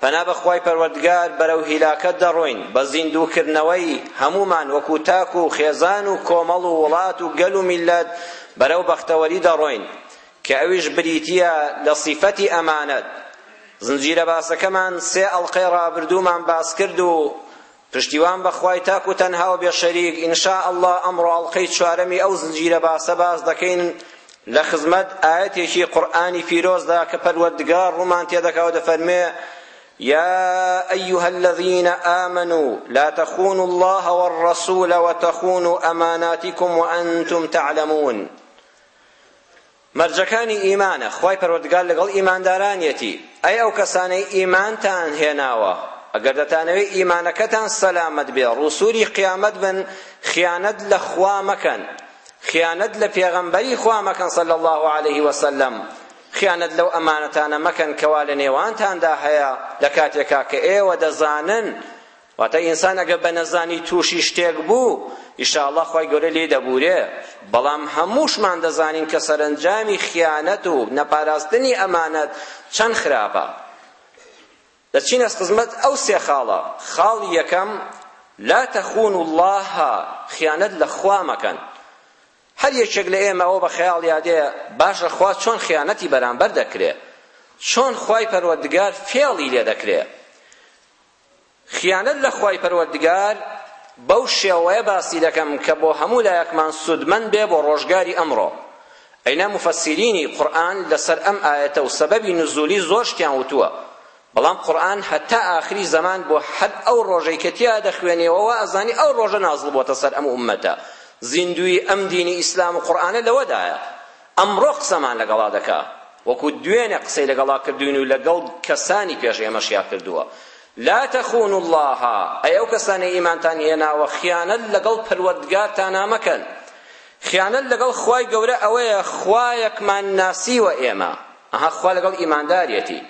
پەنا بە خوای پەروەردگار بەرەو هیلاکەت دەڕۆین بە زیندوو کردنەوەی هەموومان وەکو تاک و خێزان و کۆمەڵ و وڵات و گەل و میللەت بەرەو بەختەوەری دەڕۆین کە ئەویش بریتییە لە سیفەتی ئەمانەت زنجیرە باسەکەمان سێ ئەڵقەی ڕابردوومان باس کرد و پشتیوان بەخوای تاک و تەنها و بێ شەریک ان شاء اللە ئەمڕۆ ئەڵقەی چوارەمی ئەو زنجیرە باسە باس دەکەین لە خزمەت ئایەتێکی قورئانی پیرۆزدا کە پەروەردگار ڕوومان تێدەکا و دەفەرمێ يا أيها الذين آمنوا لا تخونوا الله والرسول وتخونوا أماناتكم وأنتم تعلمون مەرجەکانی ئیمانە، خوای پەروەردگار لەگەڵ ئیماندارانیەتی، ئەی ئەو کەسانەی ئیمانتان هێناوە، ئەگەر دەتانەوێ ئیمانەکەتان سەلامەت بێ ڕووسووری قیامەت بن، خیانەت لە خوا مەکەن، خیانەت لە پێغەمبەری خوا مەکەن صلی اللە علیه وسلم، خیانەت لەو ئەمانەتانە مەکەن کەوا لە نێوانتاندا هەیە لە کاتێکا کە ئێوە دەزانن واتە ئینسان ئەگەر بە نەزانی تووشی شتێک بوو ئیشاڵڵا خوای گەورە لێی دەبوورێ بەڵام هەمووشمان دەزانین کە سەرەنجامی خیانەت و نەپاراستنی ئەمانەت چەند خراپە دەچینە خزمەت ئەو سێ خاڵە خاڵی یەکەم لا تخون الله خیانەت لە خوا مەکەن هەر یەکێک لە ئێمە ئەوە بە خەیاڵ یادێ باشە خوا چۆن خیانەتی بەرامبەر دەکرێ چۆن خوای پەروەردگار فێڵی لێ دەکرێ خیانەت لە خوای پەروەردگار بەو شێوەیە باسی دەکەم کە بۆ هەموو لایەکمان سوودمەند بێ بۆ ڕۆژگاری ئەمڕۆ ئەینا مفسرینی قورئان لەسەر ئەم ئایەتە و سەبەبی نزولی زۆر شتیان وتووە بەڵام قورئان هەتا ئاخری زەمان بۆ هەر ئەو ڕۆژەی کە تیا دەخوێنیەوە وا ئەزانی ئەو ڕۆژە نازڵ بۆتە سەر ئەم ئوممەتە زیندوی ئەم دینی ئیسلام و قورئانە لەوەدایە ئەمڕۆ قسەمان لەگەڵا دەکا وەکو دوێنێ قسەی لەگەڵا کردووین و لەگەڵ کەسانی پێش ئێمەشیا کردووە لا تخونوا الله ئەی ئەو کەسانەی ئیمانتان هێناوە خیانەت لەگەڵ پەروەردگارتانا مەکەن خیانەت لەگەڵ خوای گەورە ئەوەیە خوایەکمان ناسیوە ئێمە ئەها خوا لەگەڵ ئیماندارێتی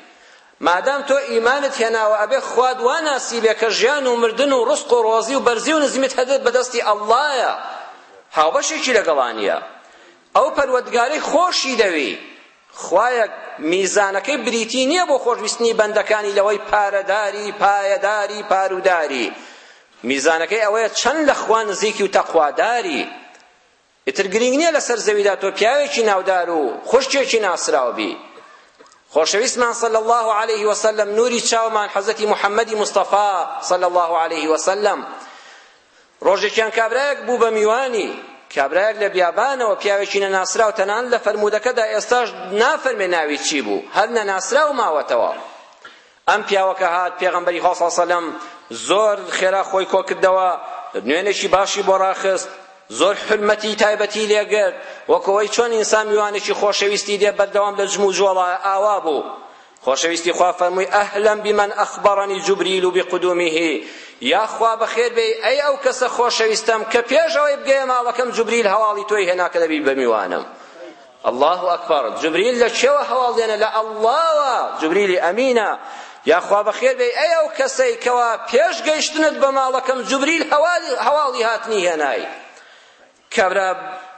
مادام تۆ ئیمانت هێناوە ئەبێ خواد وا ناسیبێ کە ژیان و مردن و ڕسق و ڕۆزی و بەرزی و نزمیت هەدت بەدەستی ئەڵڵایە هاوبەشێکی لەگەڵانیە ئەو پەروەدگارەی خۆشی دەوێی خوایە میزانەکەی بریتی نییە بۆ خۆشویستنی بەندەکانی لەوەی پارەداری پایەداری پاروداری میزانەکەی ئەوەیە چەند لە خوا نزیکی و تەقواداری ئیتر گرنگ نییە لەسەر زەویدا تۆ پیاوێکی ناودار و خوشکێکی ناسراو بی خۆشەویستمان صلی الله علیه وسلم نوری چاومان حەزەتی محەممەدی مستەفا صلی الله علیه وسلم ڕۆژێکیان کابرایەک بوو بە میوانی کابرایەک لە بیابانەوە پیاوێکی نەناسراو تەنان لە فەرموودەکەدا ئێستاش نافەرمێ ناوی چی بوو هەر نەناسراو ماوەتەوە ئەم پیاوەکە هات پێغەمبەری خوا صلی سەلەم زۆر خێرا خۆی کۆکردەوە نوێنێکی باشی بۆ ڕاخست زۆر حرمەتی تایبەتی لێگرت وەکەوەی چۆن ئینسان میوانێکی خۆشەویستی دێ بەردەوام لە جم و جۆڵە ئاوا بوو خۆشەویستی خوا فەرمووی ئەهلا بمن ئەخبرنی جبریل بقدومه یاخوا بەخێر بێی ئەی ئەو کەسە خۆشەویستەم کە پێش ئەوەی بگەیە ماڵەکەم جبریل هەواڵی تۆی هێنا کە دەبی بە میوانم الله اکبر جبريل لە چێوە هەواڵ دێنە لە ئەڵڵاوە جبریلی ئەمینە یاخوا بەخێر بێی ئەی ئەو کەسەی کەوا پێش گەیشتنت بە ماڵەکەم جبریل هەواڵی هاتنی هێنای کابرا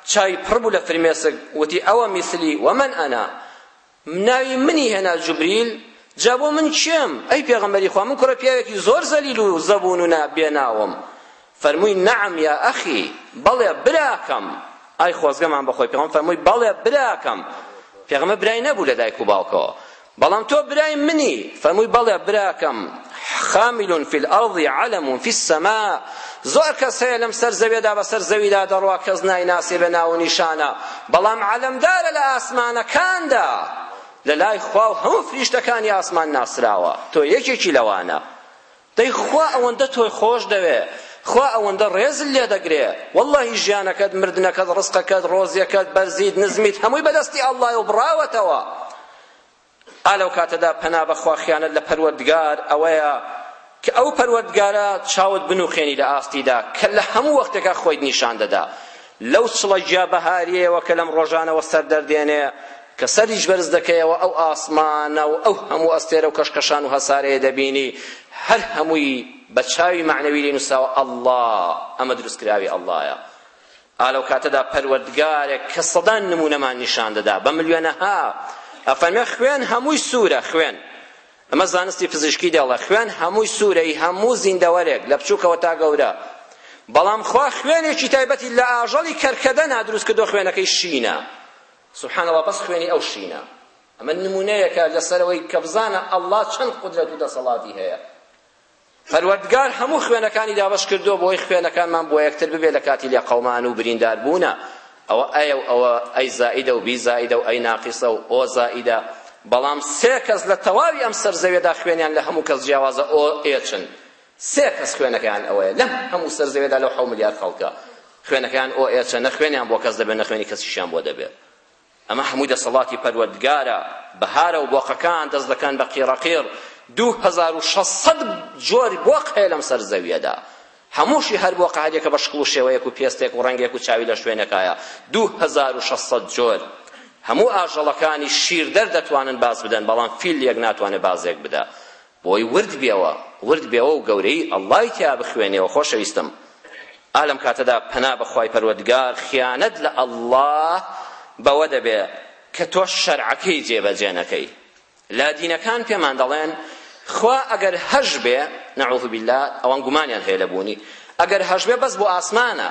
چای پڕ بوو لە فرمێسک وتی ئەوە میسلی ومن ئەنا ناوی منی هێنا جوبریل جا بۆ من کێم ئەی پێغەمبەری خوا من کوڕە پیاوێکی زۆر زەلیل و زەبون و نا بێناوم فەرمووی نەعەم یا ئەخی بەڵێ براکەم ئای خۆزگەمان بەخۆی پێغەمبەر فەرمووی بەڵێ براکەم پێغەمبەر برای نەبوو لە دایک و باوکەوە بەڵام تۆ برای منی فەرمووی بەڵێ براکەم خامل فی الارض علم فی السما زۆر کەس هەیە لەم سەر زەوێدا بەسەر زەویدا دەڕوا کەس نایناسێ بە ناو و نیشانە بەڵام عەلەمدارە لە ئاسمانەکاندا لە لای خوا و هەموو فریشتەکانی ئاسمان ناسراوە تۆ یەکێکی لەوانە دەی خوا ئەوەندە تۆی خۆش دەوێ خوا ئەوەندە ڕێزل لێ دەگرێ واللهی ژیانەکەت مردنەکەت ڕزقەکەت ڕۆزیەکەت بەرزیت نزمیت هەمووی بەدەستی ئەڵڵایە و بڕاوەتەوە ئا لەو کاتەدا پەنا بەخوا خیانەت لە پەروەردگار ئەوەیە کە ئەو پەروەردگارە چاوت بنوخێنی لە ئاستیدا کە لە هەموو وەختێکا خۆیت نیشان دەدا لەو چڵە گیا بەهاریەوە کە لەم ڕۆژانەوە سەر دەردێنێ کە سەریش بەرز دەکەیەوە ئەو ئاسمانە و ئەو هەموو ئەستێرە و کەشکەشان و هەسارەیە دەبینی هەر هەمووی بە چاوی معنەوی لێ نووسراوە ئەڵڵا ئەمە دروستکراوی ئەڵڵایە ئا لەو کاتەدا پەروەردگارێک کە سەدان نموونەمان نیشان دەدا بە ملیۆنەها ئەفەرمێ خوێن هەمووی سوورە خوێن ئەمە زانستی پزیشکی دەڵێ خوێن هەمووی سوورەی هەموو زیندەوەرێک لە بچووکەوە تا گەورە بەڵام خوا خوێنێکی تایبەتی لە ئاژەڵی کەرکەدە نادروست کردو خوێنەکەی شینە سبحان الله بەس خوێنی ئەو شینە ئەمە نمونەیەکە لەسەرەوەی کە بزانە ئەڵڵا چەند قودرەت و دەسەڵاتی هەیە پەروەردگار هەموو خوێنەکانی دابەش کردووە بۆی خوێنەکانمان بۆ یەکتر ببێ لە کاتی لێقەومان و بریندار بوونە ئەوە ئەیە و ئەوە ئەی زائیدە و بی زائیدە و ئەی ناقیسە و ئۆ زائیدە بەڵام سێ کەس لە تەواوی ئەم سەرزەوێدا خوێنیان لە هەموو کەس جیاوازە ئۆ ئێچن سێ کەس خوێنەکەیان ئەوەیە لەم هەموو سەرزەوێدا لەو حەو ملیار خەڵکە خوێنەکەیان ئۆ ئێچە نە خوێنیان بۆ کەس دەبێت نە خوێنی کەسیشیان بۆ دەبێت ئەمە هەمووی دەسەڵاتی پەروەردگارە، بەهارە و بۆقەکان دەست دەکەن بە قیڕەقیڕ، دوو هەزار و شەش سەد جۆر بۆق هەیە لەم سەر زەویەدا، هەمووشی هەر بۆقە هەر یەکە بە شکڵ و شێوەیەک و پێستێک و ڕەنگێک و چاوی لە شوێنەکایە، دوو هەزار و شەش سەد جۆر، هەموو ئاژەڵەکانی شیردەر دەتوانن باز بدەن، بەڵام فیل یەک ناتوانێت بازێک بدا. بۆی ورد بێوە ورد بێوە و گەورەیی اللە ی تیا بخوێنێوە خۆشەویستم ئا لەم کاتەدا پەنا بە خوای پەروەردگار خیانەت لە اللە بەوە دەبێ کە تۆ شەرعەکەی جێبەجێ نەکەی لادینەکان پێمان دەڵێن خوا ئەگەر هەش بێ نعوذ باللە ئەوان گومانیان هەیە لە بوونی ئەگەر هەش بێ بەس بۆ ئاسمانە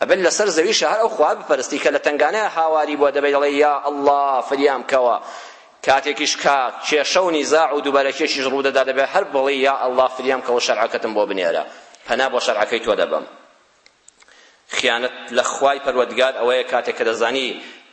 ئەبێت لەسەر زەویشا هەر ئەو خوا بپەرستی کە لە تەنگانەیا هاواری بووە دەبێت دەڵێ یا ئەڵڵا فریام کەوە کاتێکیش کە کێشە و نیزاع و دووبەرەکێکیش ڕوو دەدا دەبێت هەر بڵێ یا ئەڵڵا فریام کەوە شەرعەکەتم بۆ بنێرە پەنا بۆ شەرعەکەی تۆ دەبەم خیانەت لە خوای پەروەردگار ئەوەیە کاتێک کە دەزانی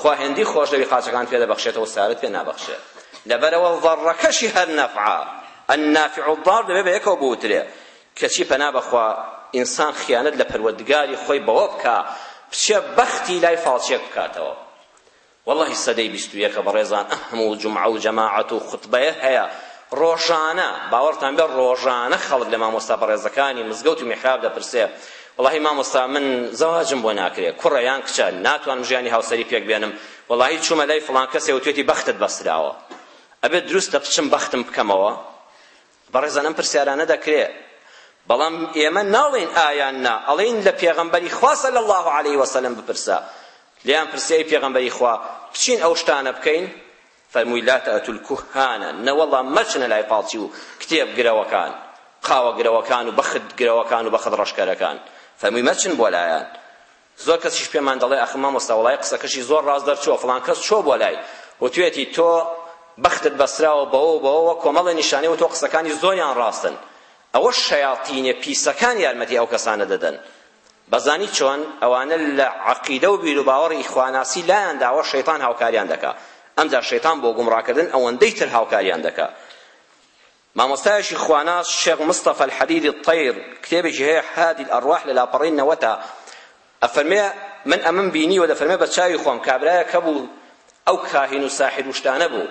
خوا هێندی خۆشدەوی قاچەکان پێ دەبەخشێتەوە و سارت پێ نابەخشێ لەبەرەوە ضەڕەکەشی هەر نەفعە النافع الضار دەبێ بە یەکەوە بوترێ کەچی پەنا بەخوا ئینسان خیانەت لە پەروەردگاری خۆی بەوە بکا بچێ بەختی لای فاڵچێک بکاتەوە والله سەدەی بیست و یەکە بەڕێزان ئەم هەموو جمعە و جەماعەت و خوتبەیە هەیە ڕۆژانە باوەڕتان بێ ڕۆژانە خەڵک لە مامۆستا بەڕێزەکانی مزگەوت و میحراب دەپرسێ وەڵاهی مامۆستا من زەواجم بۆ ناکرێ کوڕە یان کچە ناتوانم ژیانی هاوسەری پێک بێنم وەڵاهی چوومە لای فڵان کەسێ وتوێتی بەختت بەستراوە ئەبێت دروستە بچم بەختم بکەمەوە بەڕێزان ئەم پرسیارانە دەکرێ بەڵام ئێمە ناڵێن ئایان نا ئەڵێن لە پێغەمبەری خوا صلی الله علیه وسلم بپرسە لێیان پرسیای پێغەمبەری خوا بچین ئەو شتانە بکەین فەرمووی لا تاتو الکهانە، نەوەڵا مەچنە لای فاڵچی و کتێب گرەوەکان، قاوە گرەوەکان و بەخت گرەوەکان و بەخت ڕەشکەرەکان، فەرمووی مەچن بۆ لایان، زۆر کەسیش پێمان دەڵێ ئاخ مامۆستا وەڵای قسەکەشی زۆر ڕاست دەرچووە فڵان کەس چووە بۆ لای وتوێتی تۆ بەختت بەستراوە بەوە و بەوە وەک کۆمەڵێ نیشانەی وتووە قسەکانی زۆریان ڕاستن ئەوە شەیاتینە پیسەکان یارمەتی ئەو کەسانە دەدەن بەزانی چۆن ئەوانە لە عەقیدە و بیروباوەڕی ئیخواناسی لایان داوە شەیتان هاوکاریان دەکا ئەمجا شەیتان بۆ گومڕاکردن ئەوەندەی تر هاوکاریان دەکا مامۆستایەکی خواناس شێخ مستەفا الحدید الطیر کتێبێکی هەیە هادی الارواح لە لاپەڕەی نەوەتا ئەفەرمێ من ئەمەم بینیوە دەفەرمێ بە چاوی خۆم کابرایەک هەبوو ئەو کاهین و ساحر وشتانە بوو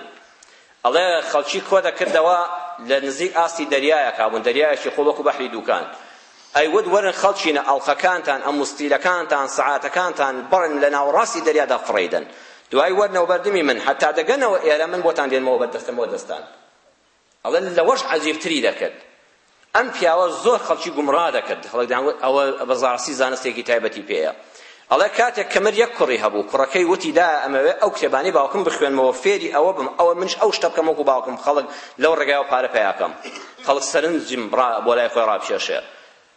ئەڵێ خەڵکی کۆ دەکردەوە لە نزیک ئاستی دەریایەکا بوون، دەریایەکی قووڵ وەکوو بەحری دووکان. ئەیوت وەرن خەڵکینە ئەڵقەکانتان، ئەموستیلەکانتان، سەعاتەکانتان بڕن لە ناوەڕاستی دەریادا فڕێی دەن. دوایی وەرنەوە بەر دمی من هەتا دەگەنەوە ئێرە من بۆتان دێنمەوە بەر دەستەمەوە دەستان. ئەڵێ لەوەش عەجیبتری دەکرد. ئەم پیاوە زۆر خەڵکی گومڕا دەکرد خەڵک دەیان گوت ئەوە بەزاڕسی زانستێکی تایبەتی پێیە ئەڵێ کاتێک کە مر یەک کوڕی هەبوو کوڕەکەی وتی دایە ئەمەوێ ئەو کتێبانەی باوکم بخوێنمەوە فێری ئەوە بم ئەوە منش ئەو شتە بکەم وەکو باوکم خەڵک لەو ڕێگایەوە پارە پەیا کەم خەڵک سەرنجم بۆ لای خۆی ڕابکێشێ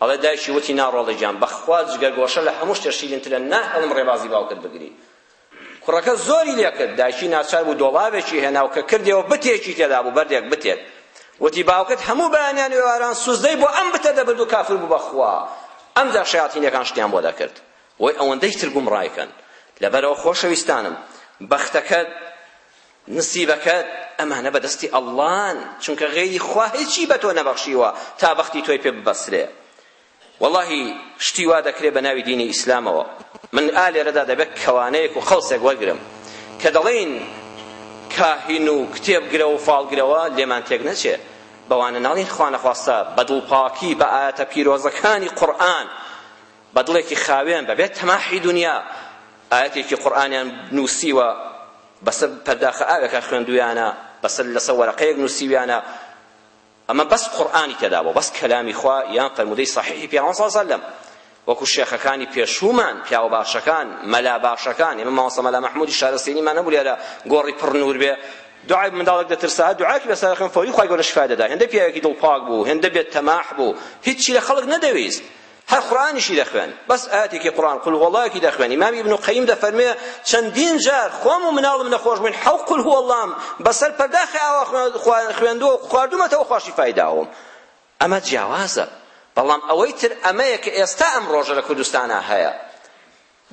ئەڵێ دایکی وتی ناڕۆڵی گیان بەخوا جگەرگۆشە لە هەموو شتێ شیرینترە ناهێڵم ڕێبازی باوکت بگری کوڕەکە زۆری لێ کرد، دایکی ناچار بوو دۆڵابێکی هێنا و کە کردیەوە بتێکی تێدا بوو، بەردێک بتێک. وتی باوکت هەموو بەیانیان و ئێواران سوزدەی بۆ ئەم بتە دەبرد و کافر بوو بە خوا. ئەمجا شەیاتینەکان شتیان بۆ دەکرد. بۆی ئەوەندەی تر گومڕای کەن. لەبەرئەوە خۆشەویستانم، بەختەکەت، نسیبەکەت، ئەمانە بەدەستی ئەڵڵان، چونکە غەیری خوا هیچی بە تۆ نەبەخشیوە تا بەختی تۆی پێ ببەسرێ. وەڵاهی شتی وا دەکرێ بە ناوی دینی ئیسلامەوە من ئا لێرەدا دەبێت کەوانەیەک و قەڵسێک وەرگرم کە دەڵێین کاهین و کتێبگرە و فاڵگرەوە لێمان تێک نەچێ بەوانە ناڵین خوانەخواستە بە دڵپاکی بە ئاەتە پیرۆزەکانی قورآن بە دڵێکی خاوێن بەبێت تەماحی دنیا ئاەتێکی قورآنیان نووسیوە بەسەر پەرداخە ئاوێکە خوێندویانە بەسەر لەسەر وەرەقەیەک نووسیویانە ئەمە بەس قورئانی تێدابوو بەس کەلامی خوا یان فەرموودەی صحیحی پێغەمبەر صلی اللە علیە و سلم وەکو شێخەکانی پێشوومان پیاوە باشەکان مەلا باشەکان ئێمە مامۆستا مەلا محمودی شارە سینیمان نەبوو لێرە گۆڕی پڕ نور بێ دوعای منداڵێک دەترسا دوعاکی بەسەر خەم فەوری خوای گەورە شفای دەدا هێندە پیاوێکی دڵ پاک بوو هێندە بێ تەماح بوو هیچی لە خەڵک نەدەویست هەر قورئانیشی دەخوێن بەس ئایەتێکی قورئان قل هو اللەکی دەخوێنی مام ابن قیم دەفەرموێ چەندین جار خۆم و مناڵم نەخۆش بووین حەو قل هو اللەم بەسەر پەرداخی ئاوا خوێندووە و خواردومەتەوە خوا شیفای داوم ئەمە جیاوازە بەڵام ئەوەی تر ئەمەیە کە ئێستا ئەم ڕۆژە لە کوردستانا هەیە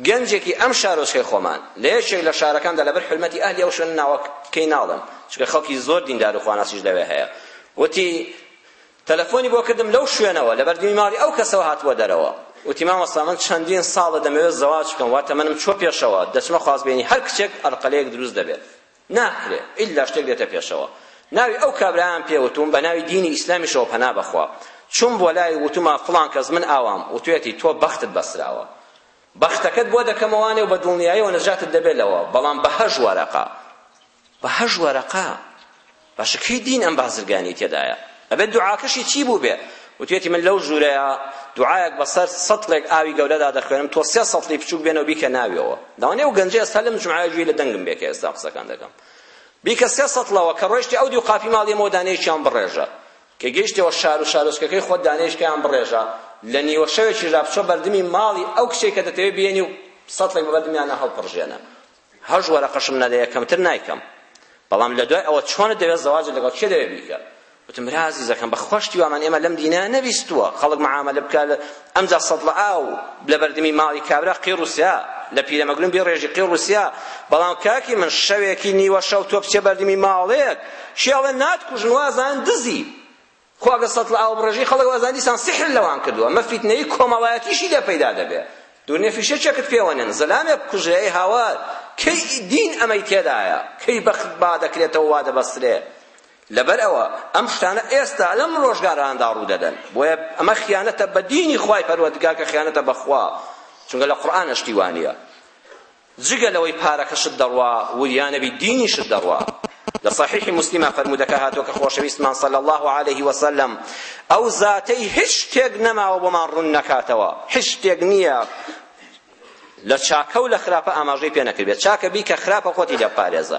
گەنجێکی ئەم شارۆچکەی خۆمان لە یەکێک لە شارەکاندا لەبەر حورمەتی ئەهلی ئەو شوێنە ناوەکەی ناڵێم چونکە خەڵکی زۆر دیندار و خواناسیش لەوێ هەیە وتی تەلەفۆنی بۆ کردم لەو شوێنەوە لە بەردەمی ماڵی ئەو کەسەوە هاتووە دەرەوە وتی مامۆستا من چەندین ساڵە دەمەوێت زەواج بکەم وا تەمەنم چووە پێشەوە دەچمە خوازبێنی هەر کچێک ئەرقەلەیەک دروست دەبێت ناکرێ ئیلا شتێک دێتە پێشەوە ناوی ئەو کابرایان پێ وتوم بە ناوی دینی ئیسلامیشەوە پەنا بەخوا چوم بۆ لای وتوما فڵان کەس من ئاوام وتوێتی تۆ بەختت بەسراوە بەختەکەت بۆ دەکەمەوانێ و بە دڵنیایەوە نەجاتت دەبێت لەوە بەڵام بە هەژ وەرەقە بە هەژ وەرەقە باشە کەی دین ئەم بازرگانی تێدایە ئەبێت دوعاکەشی چی بووبێ؟ وتوێتی من لەو ژوورەیا دوعایەک بەسەر سەتڵێک ئاوی گەورەدا دەخوێنم تۆ سێ سەتڵی بچووک بێنە و بیکە ناویەوە داوەنێ و گەنجە ئێستا لەم جومعەیە گوێی لە دەنگم بێ کە ئێستا قسەکان دەکەم بیکە سێ سەتڵەوە کە ڕۆیشتی ئەو دیو قاپی ماڵی ئێمەوە دانەیەکیان بڕێژە کە گەیشتەوە شار و شارۆچکەکەی خۆت دانەیەکیان بڕێژە لە نیوە شەوێکیشدا بچۆ بەردمی ماڵی ئەو کچەی کە دەتەوێ بێنی و سەتڵێک بە بەردمیانە هەڵپڕژێنە هەشت وەرەقەشم نەدە یەکەمتر نایکەم بەڵام لە دوای ئەوە چۆنت دەوێت زەواجت لەگەڵ کێ دەوێت بیکە وتم برا عزیزەکەم بە خوشتی وامان ئێمە لەم دینە نەبیستووە خەڵک معاملە بکات ئەمجا سەد لە ئاو لە بەردەمی ماڵی کابرا قی ڕوسیا لە پیرەمەگرون بێ ڕێژی قی ڕوسیا بەڵام کاکی من شەوێکی نیوە شەو تۆ بچێ بەردەمی ماڵێک شێڵێ ناتکوژن وازان دزی خۆ ئەگەر سەتڵە ئاو بڕێژی خەڵک ئەزان دیسان سحر لەوان کردووە ئەمە فیتنەی کۆمەڵایەتیشی لێ پەیدا دەبێ دورنیە فیشەکێکت پێوەنێن زەلامێ بکوژرێ ئەی هاوار کەی دین ئەمەی تێدایە کەی بەخت با دەکرێتەوە وا دەبەسترێ لەبەر ئەوە ئەم شتانە ئێستا لەم ڕۆژگاراندا ڕوو دەدەن بۆیە ئەمە خیانەتە بە دینی خوای پەروەردگار کە خیانەتە بەخوا چونکە لە قورئانە شتی وانە جگە لەوەی پارەکەشت دەڕوا وریانەبی دینیشت دەڕوا لە صحیح مسلمە فرمودەکە هاتووە کە خۆشەویستمان صلی الله علیه وسلم ئەو زاتەی هیچ شتێک نەماوە بۆمان ڕوون نەکاتەوە هیچ شتێک نییە لە چاکە و لە خراپە ئاماژەی پێ نەکردبێت چاکە بی کە خراپە خۆتی لێ بپارێزە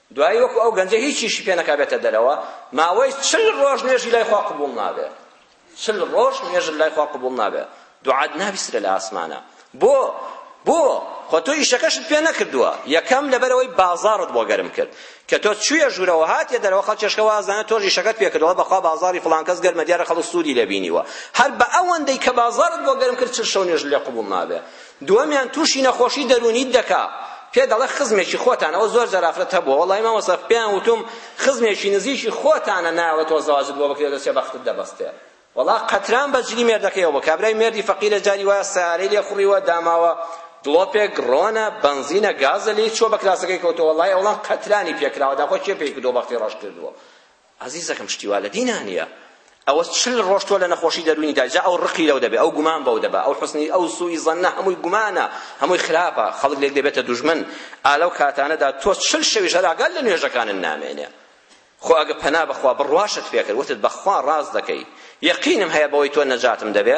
دوایی وەکو ئەو گەنجە هیچیشی پێ نەکا بێتە دەرەوە، ماوەی چل ڕۆژ نوێژی لای خوا قبوڵ نابێ. چل ڕۆژ نوێژت لای خوا قبوڵ نابێ. دوعات نابیسترێ لە ئاسمانا. بۆ؟ بۆ؟ خۆ تۆ ئیشەکەشت پێ نەکردووە. یەکەم لەبەرئەوەی بازاڕت بۆ گەرم کرد. کە تۆ چوویە ژوورەوە هاتیە دەرەوە خەڵکێشکە واز دەنێ تۆش ئیشەکەت پێ کردووە بەخوا بازاڕی فڵان کەس گەرمە دیارە خەڵک سوودی لێ بینیوە. هەر بە ئەوەندەی کە بازاڕت بۆ گەرم کرد چل شەو نوێژت لێ قبوڵ نابێ. دووەمیان توشی نەخۆشی دەروونیت دەکا پێ دەڵێ خزمێکی خۆتان ئەوە زۆر جار ئافرەت هەبووە وەڵای مامۆستا پێیان وتوم خزمێکی نزیکی خۆتانە نایەڵێ تۆ زەواجت بۆ بکرێ دەچێ بەختت دەبەستێ وەڵا قەتران بە جلی مێردەکەیەوە بوو کابرای مێردی فەقیرە جاری وایە سەیارەی لێ خوڕیوە داماوە دڵۆپێک ڕۆنە بەنزینە گازە لێی چووە بە کراسەکەی کەوتەوە وەڵای ئەوڵان قەترانی پێکراوە داخۆ کێ پێی کردووە بەختی ڕەش کردووە ئازیزەکەم شتی وا لە دینا نیە ئەوە چل ڕۆژ تۆ لە نەخۆشی دەروونی دای جا ئەو ڕقی لەو دەبێ ئەو گومان بەو دەبا ئەو حسنی ئەو سوئی زەنە هەمووی گومانە هەمووی خراپە خەڵک لێک دەبێتە دوژمن ئا لەو کاتانەدا تۆ چل شەویش هەر ئاگات لە نوێژەکانت نامێنێ خۆ ئەگە پەنا بەخوا بڕواشت پێکرد وتت بەخوا ڕاست دەکەی یەقینم هەیە بەوەی تۆ نەجاتم دەبێ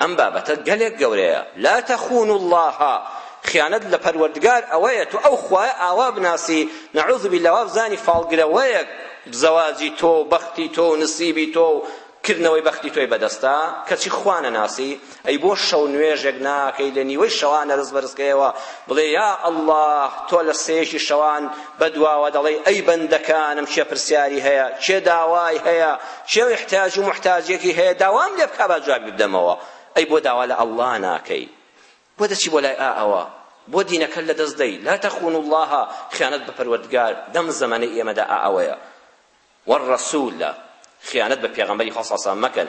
ئەم بابەتە گەلێک گەورەیە، لا تخونوا اللە، خیانەت لە پەروەردگار ئەوەیە تۆ ئەو خوایە ئاوا بناسی، نعوذ باللە وا بزانی فاڵگرەوەیەک زەواجی تۆ و بەختی تۆ و نسیبی تۆ و کردنەوەی بەختی تۆی بەدەستە، کەچی خوا نەناسی، ئەی بۆ شەو نوێژێک ناکەی لە نیوەی شەوا نەرست بەرز کەیەوە بڵێ یا اللە، تۆ لە سێیەکی شەوان بەدواوە دەڵێی ئەی بەندەکانم کێ پرسیاری هەیە، کێ داوای هەیە، کێ احتیاج و محتاجێکی هەیە داوام لێ بکا با جوابی بدەمەوە ئەی بۆ داوا لە اللە ناکەی بۆ دەچی بۆ لای ئاوە بۆ دینەکە لە دەست دەی لا تخون الله خیانەت بە پەروەردگار دەم زەمەنەی ئێمەدا ئاوەیە والرسول خیانەت بە پێغەمبەری خوا صلی الله علیه و سلم مەکەن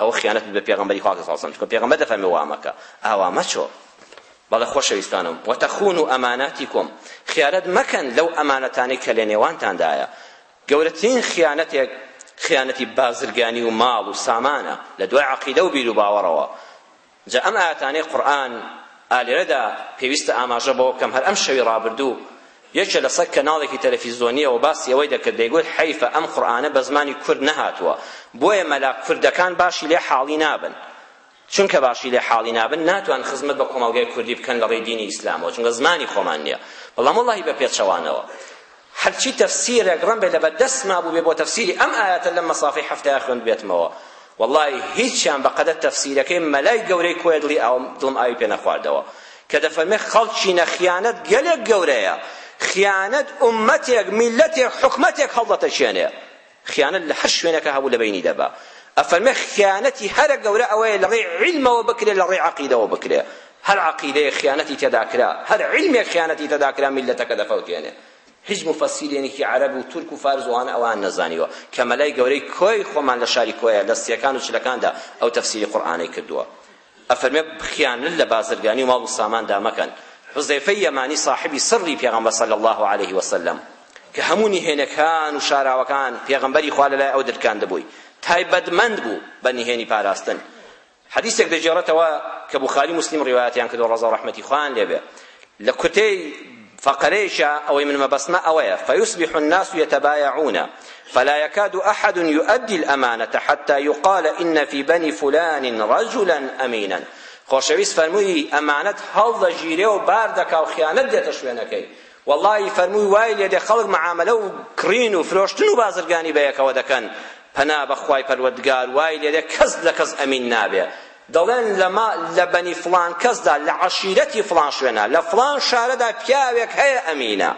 ئەوە خیانەت بوو بە پێغەمبەری خوا صلی الله علیه وسلم چونکە پێغەمبەر دەفەرمێ وا مەکە ئاوا مەچۆ بەڵێ خۆشەویستانم وتەخون و ئەماناتیکم خیانەت مەکەن لەو ئەمانەتانەی کە لە نێوانتاندایە گەورەترین خیانەتێک خیانەتی بازرگانی و ماڵ و سامانە لە دوای عەقیدە و بیر و باوەڕەوە جا ئەم ئایەتانەی قورئان، ئا لێرەدا پێویستە ئاماژە بەوە بکەم هەر ئەم شەوی ڕابردوو یەکێ لە سەگ کەناڵێکی تەلەفیزۆنییەوە باسی ئەوەی دەکرد دەیگوت حەیفە ئەم قورئانە بە زمانی کورد نەهاتووە بۆیە مەلا کوردەکان باشی لێ حاڵی نابن چونکە باشی لێ حاڵی نابن ناتوان خزمەت بە کۆمەڵگای کوردی بکەن لە ڕێی دینی ئیسلامەوە چونکە زمانی خۆمان نییە بەڵام وەڵاهی بە پێچەوانەوە هەرچی تەفسیرێک ڕەنبێ لەبەر دەستما بووبێ بۆ تەفسیری ئەم ئایەتە لەم مەسافەی حەفتایا خوێندبێتمەوە واللە هیچیان بەقەدەر تەفسیرەکەی مەلای گەورەی کۆیە دڵی ئاوم دڵم ئاوی پێ نەخواردەوە کە دەفەرمێ خەڵچینە خیانەت گەلێک گەورەیە خیانەت ئوممەتێک میللەتێک حکومەتێک هەڵدەتەچێنێ خیانەت لە هەر شوێنەکا هەبوو لە بەینی دەبا ئەفەرمێ خیانەتی هەرە گەورە ئەوەیە لە ڕێی عیلمەوە بکرێ لە ڕێی عەقیدەوە بکرێ هەر عەقیدەیەک خیانەتی تێدا کرا هەر عیلمێک خیانەتی تێدا کرا میللەتەکە دەفەوتێنێ هیچ مفەسیرێنێکی عەرەب و تورک و فارس وانە ئەوان نەزانیوە کە مەلای گەورەی کۆی خۆمان لە شاری کۆیە لە سیەکان و چلەکاندا ئەو تەفسیری قورئانەی کردووە ئەفەرمێ خیانەت لە بازرگانی و ماڵ و ساماندا مەکەن حوزەیفەی یەمانی ساحبی سڕی پێغەمبەر صلی اللە علیه وسلم کە هەموو نهێنەکان و شاراوەکان پێغەمبەری خوا لەلای ئەو درکاندبووی تایبەتمەند بوو بە نهێنی پاراستن حدیثێک دەگێڕێتەوە کە بخاری مسلم ڕیوایەتیان کردو ڕەزا و ڕەحمەتی خوان لێبێ لە کورتەی فەقەرەیەکیا ئەوەی من مەبەستمە ئەوەیە فیصبح الناس یتبایعون فلا یکاد احد یؤدی الامانة حتى یقال ان فی بنی فلان رجلا امینا خۆشەویست فەرمووی ئەمانەت هەڵدەگیرێ و بار دەکا و خیانەت دێتە شوێنەکەی واللهی فەرمووی وای لێ دێ خەڵک معاملە و کڕین و فرۆشتن و بازرگانی بەیەکەوە دەکەن پەنا بەخوای پەروەردگار وای لێ دێ کەس لە کەس ئەمین نابێ دەڵێن لە ما لە بەنی فڵان کەسدا لە عەشیرەتی فڵان شوێنە لە فڵان شارەدا پیاوێک هەیە ئەمینە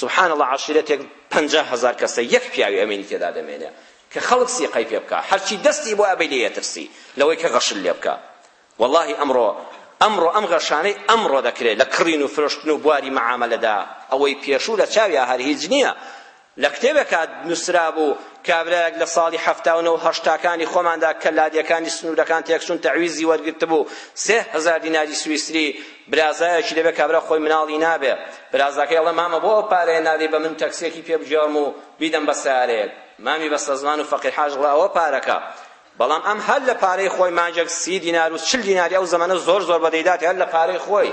سبحان الله عەشیرەتێک پەنجا هەزار کەسە یەک پیاوی ئەمینی تێدا دەمێنێ کە خەڵک سیقەی پێ بکا هەرچی دەستی بۆ ئەبەی لێ یەترسی لەوەی کە غەشل لێ بکا واللهی ئەمڕۆ ئەمڕۆ ئەم غەشانەی ئەمڕۆ دەکرێت لە کڕین و فرۆشتن و بواری مەعامەلەدا ئەوەی پێشوو لە چاویا هەر هیچ نییە لە کتێبێکا نووسرابوو کابرایەک لە ساڵی حەفتا و نۆ و هەشتاکانی خۆماندا کە لادێکانی سنوورەکان تێکچوون تەعویزی وەرگرتبوو سێ هەزار دیناری سویسری برازایەکی دەبێ کابرا خۆی مناڵی نابێ برازاکەی ئەڵێ مامە بۆ ئەو پارەیە نادەی بە من تەکسیەکی پێ بگێڕم و بیدەم بە سەیارەیەک مامی بەستەزمان و فەقیرحاج ڵە ئەوە پارەکە بەڵام ئەم هەر لە پارەی خۆی مانجێک سی دینار و چل دیناری ئەو زەمەنە زۆر زۆر بەدەیدات هەر لە پارەی خۆی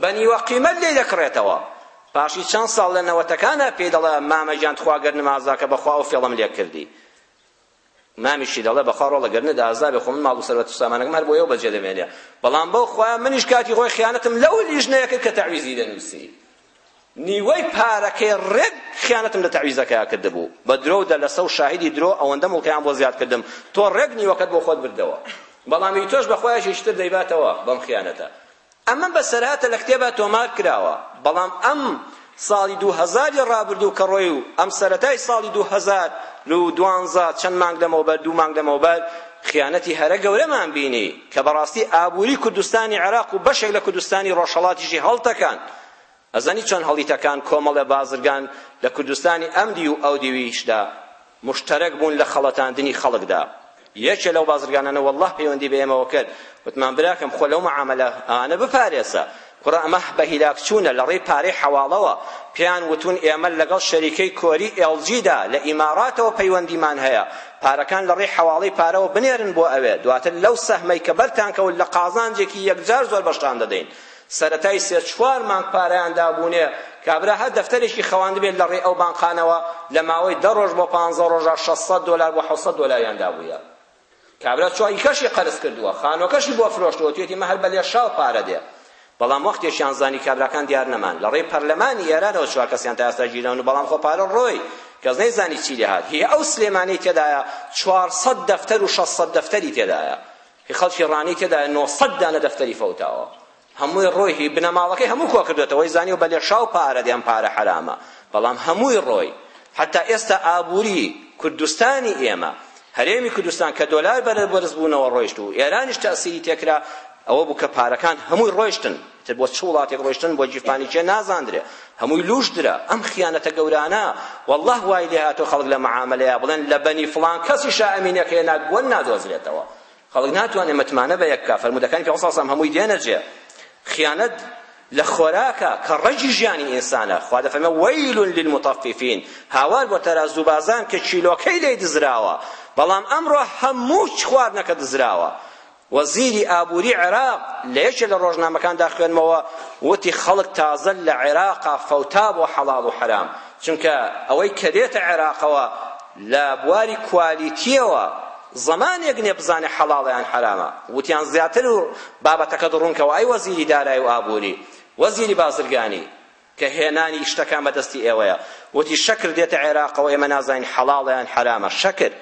بە نیوە قیمەت لێی دەکڕێتەوە پاشی چەند ساڵ لە نەوەتەکانا پێی دەڵێ مامە گیان تخوا گەر نمازاکە بەخوا ئەو فێڵەم لێ کردی مامیشی دەڵێ بەخوا ڕۆڵە گەر نەدا ئازابێ خۆ من ماڵ و سەروەت و سامانەکەم هەر بۆ ئێوە بەجێ دەمێنێ بەڵام بەو خوایە منیش کاتی خۆی خیانەتم لەو لیژنەیە کرد کە تەعویزی دەنووسی نیوەی پارەکەی ڕێک خیانەتم لە تەعویزەکەیا کردبوو بە درۆ و دەلەسە و شاهیدی درۆ ئەوەندە مڵکەیان بۆ زیاد کردم تۆ ڕێک نیوەکەت بۆ خۆت بردەوە بەڵام تۆش بەخوایەکی شتر دەیباتەوە بەم خیانەتە ئەمە بەسەرهاتە لە کتێبا تۆمار کراوە، بەڵام ئەم ساڵی دوو هەزار ی ڕابردوو کە ڕۆی و ئەم سەرەتای ساڵی دوو هەزار و دوانزە چەند مانگ لەمەوبەر دوو مانگ لەمەوبەر خیانەتی هەرە گەورەمان بینی کە بەڕاستی ئابووری کوردستانی عێراق و بەشێک لە کوردستانی ڕۆژهەڵاتیشی هەڵتەکاند ئەزانی چۆن هەڵیتەکان کۆمەڵە بازرگان لە کوردستانی ئەم دیو و ئەو دیویشدا مشتەرەک بوون لە خەڵەتاندنی خەڵکدا یەکێ لەو بازرگانانە واللە پەیوەندی بە ئێمەوە کرد وتمان براکەم خۆ لەو معامەلە ئانە بپارێزە کوڕە ئەمە بە هیلاک چوونە لە ڕێی پارەی حەواڵەوە پێیان وتون ئێمە لەگەڵ شەریکەی کۆری ئێڵجیدا لە ئیماراتەوە پەیوەندیمان هەیە پارەکان لە ڕێی حەواڵەی پارەوە بنێرن بۆ ئەوێ دواتر لەو سەهمەی کە بەرتان کەوت لە قازانجێکی یەکجار زۆر بەشتان دەدەین سەرەتای سێ چوار مانگ پارەیان دابوونێ، کابرا هەر دەفتەرێکی خەواندبێت لە ڕێی ئەو بانقانەوە لە ماوەی دە ڕۆژ بۆ پانزە ڕۆژا شەش سەد دۆلار بۆ حەوت سەد دۆلاریان دابوویە. کابرا چاییکەشی قەرز کردووە، خانووەکەشی بۆ فرۆشتووە، وتویەتی مە هەر بە لێشاو پارە دێ. بەڵام وەختێکیان زانی کابراکان دیار نەمان، لە ڕێی پەرلەمانی ئێرانەوە چوار کەسیان تا ئێستا گیراون و بەڵام خۆ پارە ڕۆی، کەس نەیزانی چی لێ هات. هی ئەو سلێمانیەی تێدایە چوار سەد دەفتەر و شەش سەد دەفتەری تێدایە. هی خەڵکی ڕانی تێدایە نۆ سەد دانە دەفتەری فەوتاوە هەمووی ڕۆی هی بنەماڵەکەی هەموو کۆ کردوێتەوەی زانی و بە لێشاو پارە دێم پارە حەرامە بەڵام هەمووی ڕۆی حتا ئێستا ئابووری کوردستانی ئێمە هەرێمی کوردستان کە دۆلار بەرز بوونەوە ڕۆیشت و ئێرانیش تەسیری تێکرا ئەوە بوو کە پارەکان هەمووی ڕۆیشتن ئیتر بۆ چ وڵاتێک ڕۆیشتن بۆ گیرفانی کێ نازاندرێ هەمووی لوشدرا ئەم خیانەتە گەورانە والله وای لێ هاتووە خەڵک لە معاملەیە بڵێن لە بەنی فڵان کەسی شا ئەمینێک هەیە ناگووەن نادۆزرێتەوە خەڵک ناتوانێ متمانە بە یەک کا فەرموودەکانی پێ ساسم هەمووی دێنە جێ خیانەت لە خۆراکە کە ڕەگی ژیانی ئینسانە خوا دەفەرمێ وەیل للمطففین هاوار بۆ تەرازوبازان کە کیلۆکەی لێی دزراوە بەڵام ئەمڕۆ هەموو خواردنەکە دزراوە وەزیری ئابووری عێراق لە یەکێ لە ڕۆژنامەکاندا خوێنمەوە وتی خەڵک تازە لە عێراقا فەوتا بۆ حەڵاڵ و حەرام چونکە ئەوەی کە دێتە عێراقەوە لە بواری کوالیتییەوە زەمانێک نیە بزانێ حەڵاڵە یان حەرامە وتیان زیاتر و بابەتەکە دڕونکەوە ئەی وەزیری دارایی و ئابووری وەزیری بازرگانی کە هێنانی شتەکان بەدەستی ئێوەیە وتی شەکر دێتە عێراقەوە ئێمە نازانین حەڵاڵە یان حەرامە شەکر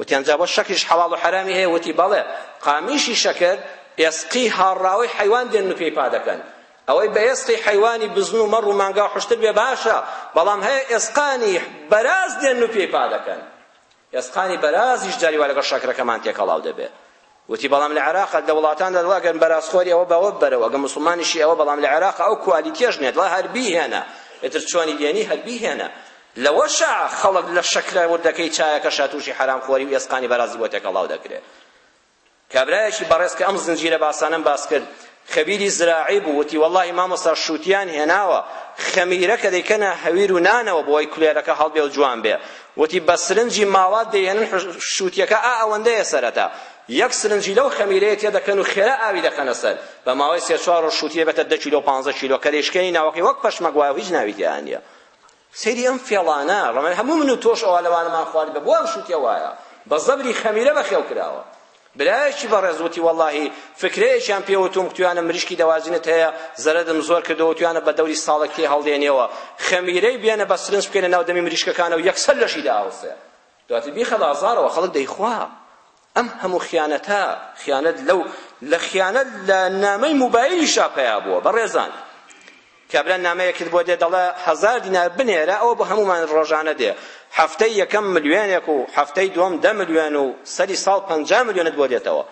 وتیان جا بۆ شەکریش حەڵاڵ و حەرامی هەیە وتی بەڵێ قامیشی شەکر ئێسقی هاڕاوەی حەیوان دێنن و پێی پا دەکەن ئەوەی بە ئێسقی حەیوانی بزن و مەڕ و مانگا و حوشتر بێ باشە بەڵام هەیە ئێسقانی بەراز دێنن و پێی پا دەکەن ئێسقانی بەرازیش جاری وا لەگەڵ شەکرەکەمان تێکەڵاو دەبێ وتی بەڵام لە عێراقا لە وڵاتان دا دەڵێ ئەگەر بەراز خۆری ئەوە بەوە ببەرە و ئەگەر موسڵمانیشی ئەوە بەڵام لە عێراقا ئەو کوالیتیەش نیە دەڵێ هەر بیهێنە ئیتر چۆنی دێنی هەر بیهێنە لەوەشا خەڵک لە شەکرە وردەکەی چایەکەشا تووشی حەرامخۆری و ئێسقانی بەرازی بۆ تێکەڵاو دەکرێت کابرایەکی بەڕێز کە ئەم زنجیرە باسانەم باس کرد خەبیری زراعی بوو وتی وەڵاهی مامۆستا شووتیان هێناوە خەمیرە کە دەیکەنە هەویر و نانەوە بۆی کولێرەکە هەڵبێ و جوان بێ وتی بە سرنجی ماڵات دەیێنن شووتیەکە ئا ئەوەندەیە سەرەتا یەک سرنجی لەو خەمیرەیە تێ دەکەن و خێرا ئاوی دەخەنە سەر بە ماوەی سێ چوار ڕۆژ شووتیە بێتە دە کیلۆ پانزە کیلۆ کە دەیشکێنی ناوەکەی وەک پەشمەک وایە و هیچ ناوی تێیان نییە سەیری ئەم فێڵانە ڕەمەن هەموو من و تۆش ئەوا لەوانەمان خواردبێ بۆ ئەم شووتیە وایە بە زەبری خەمیرە بەخێو کراوە برایەکی بەڕێز وتی وەڵاهی فکرەیەکیان پێوتوم تویانە مریشکی دەوازینت هەیە زەرەدم زۆر کردەوە تویانە بە دەوری ساڵێک تێ هەڵدێنیەوە خەمیرەی بێنە بە سرنج بکەینە ناو دەمی مریشکەکانەوە یەکسەر لەشی داوەستێ دواتر بیخە بازارەوە خەڵک دەیخوا ئەم هەموو خیانەتە خیانەت لەو لە خیانەت لە نامەی موبایلیشا پەیا بووە بەڕێزان کابرا نامەیەکت بۆ دێ دەڵێ هەزار دینار بنێرە ئەوە بۆ هەمومان ڕۆژانە دێ هەفتەی یەکەم ملیۆنێک و هەفتەی دووەم دە ملیۆن و سەری ساڵ پەنجا ملیۆنت بۆ دێتەوە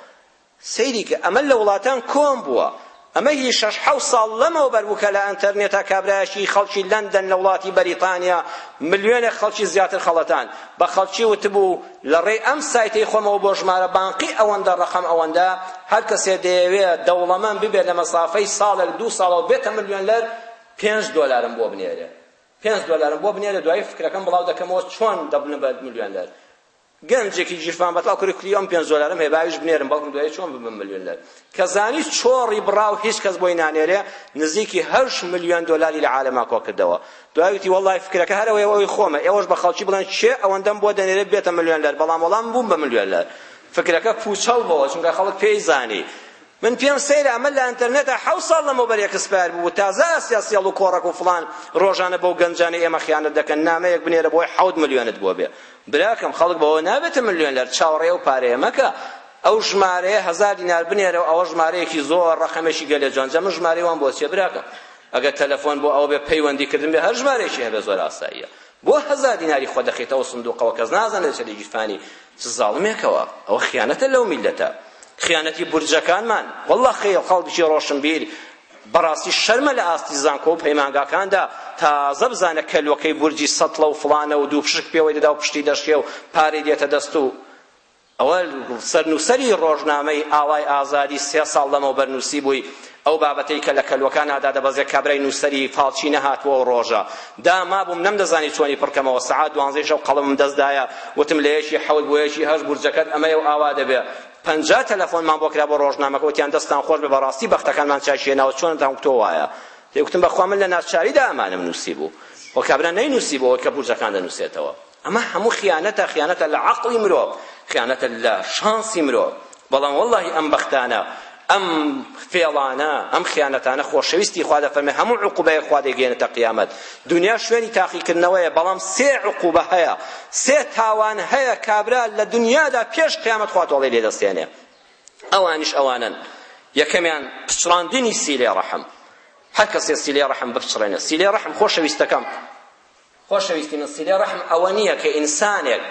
سەیری کە ئەمە لە وڵاتان کۆن بووە ئەمە هی شەش حەوت ساڵ لەمەوبەر بوو کە لە ئەنتەرنێتا کابرایەکی خەڵکی لەندەن لە وڵاتی بەریتانیا ملیۆنێک خەڵکی زیاتر خەڵەتاند، بە خەڵکی وتبوو لە ڕێی ئەم سایتەی خۆمەوە بۆ ژمارە بانقی ئەوەندە ڕەقەم ئەوەندە، هەر کەسێ دەیەوێ دەوڵەمەند ببێ لە مەسافەی ساڵێک دوو ساڵەوە بێتە ملیۆنلەر پێنج دۆلارم بۆ بنێرێ. پێنج دۆلارم بۆ بنێرێ دوایی فکرەکەم بڵاو دەکەمەوە چۆن دەبنە ملیۆنلەر. گەنجێکی گیرفان بەتاڵ کوڕی کوری ئەم پێنج دۆلارم هەیە باویش بنێرم بەڵکم دوایی چۆن ببم ملیۆنەر کە زانی چۆڕی بڕاو هیچ کەس بۆی نانێرێ نزیکی هەشت ملیۆن دۆلاری لە عالەما کۆ کردەوە دوایی وتی وەڵڵای فکرەکە هەر ئەوەی ئەوەی خۆمە ئێوەش بە خەڵکی بڵێن کێ ئەوەندەم بۆ دەنێرێ بێتە ملیۆنەر بەڵام وەڵام بووم بە ملیۆنەر فکرەکە پوچەڵ بەوە چونکە خەڵک پێی زانی من پێم سەیرە ئەمە لە ئەنتەرنێتە حەو ساڵ لەمەوبەر ئێکسپایر بوو تازە ئاسیا سیاڵ و کۆڕەک و فڵان ڕۆژانە بەو گەنجانە ئێمە خیانەت دەکەن نامەیەک بنێرە بۆی حەوت ملیۆنت بۆ بێ براکەم خەڵک بەوە نابێتە ملیۆنێر چاوەڕێی ئەو پارەیە مەکە ئەو ژمارەیە هەزار دینار بنێرە و ئەوە ژمارەیەکی زۆر ڕەقەمێکی گەلێ جوان جا من ژمارەی وام بۆ چیە براکەم ئەگەر تەلەفۆن بۆ ئەوە بێ پەیوەندی کردن بێ هەر ژمارەیەکی هەبێ زۆر ئاساییە بۆ هەزار دیناری خۆ دەخیتەوە سندوقەوە کەس نازانێت چ لە گیرفانی چ زاڵمێکەوە ئەوە خیانەتە لەو میلەتە خیانەتی بورجەکانمان والله خیڵ خەڵکی ڕۆشنبیر بەڕاستی شەرمە لە ئاستی زانکۆ و پەیمانگاکاندا تازە بزانە کەلوەکەی بورجی سەتڵە و فڵانە و دوو پشک پێوەی دەدا و پشتی دەشکێ و پارەی دێتە دەست و ئەوە سەرنووسەری ڕۆژنامەی ئاڵای ئازادی سێ ساڵ لەمەوبەر نووسی بووی ئەو بابەتەی کە لە کەلوەکان ئادادەبەزێ کابرای نووسەری فاڵچی نەهاتووە ئەو ڕۆژە دامابووم نەمدەزانی چۆنی پڕکەمەوە سەعات دوانزەی شەو قەڵەمم دەستدایە وتم لە یەکی حەوت بۆ یەکی هەشت بورجەکەت ئەمەیە و ئاوا دەبێ پەنجا تەلەفۆنمان بۆ کرا بۆ ڕۆژنامەکە وتیان دەستتان خۆش بێ بەڕاستی بەختەکانمان چاکی هێناوە چۆن دام گوتۆ وایە لێ گوتم بەخوا من لە ناچاریدا ئەمانم نووسیبوو و کابرا نەینووسیبەوە کە بورجەکان دەنووسێتەوە ئەمە هەموو خیانەتە خیانەتە لە عەقڵی مرۆڤ خیانەتە لە شانسی مرۆڤ بەڵام وەڵڵاهی ئەم بەختانە ئەم فێڵانە ئەم خیانەتانە خۆشەویستی خوا دەفەرمێ هەموو عوقوبەیەک خوا دەیگەیەنێتە قیامەت دونیا شوێنی تاقیکردنەوەیە بەڵام سێ عقوبە هەیە سێ تاوان هەیە کابرا لە دونیادا پێش قیامەت خوا تۆڵەی لێ دەستێنێ ئەوانیش ئەوانن یەکەمیان پچڕاندنی سیلێ ڕەحم هەر کەسێ سیلێ ڕەحم بپچڕێنێ سیلێ ڕەحم خۆشەویستەکەم خۆشەویستی من سیلێ ڕەحم ئەوە نییە کە ئینسانێک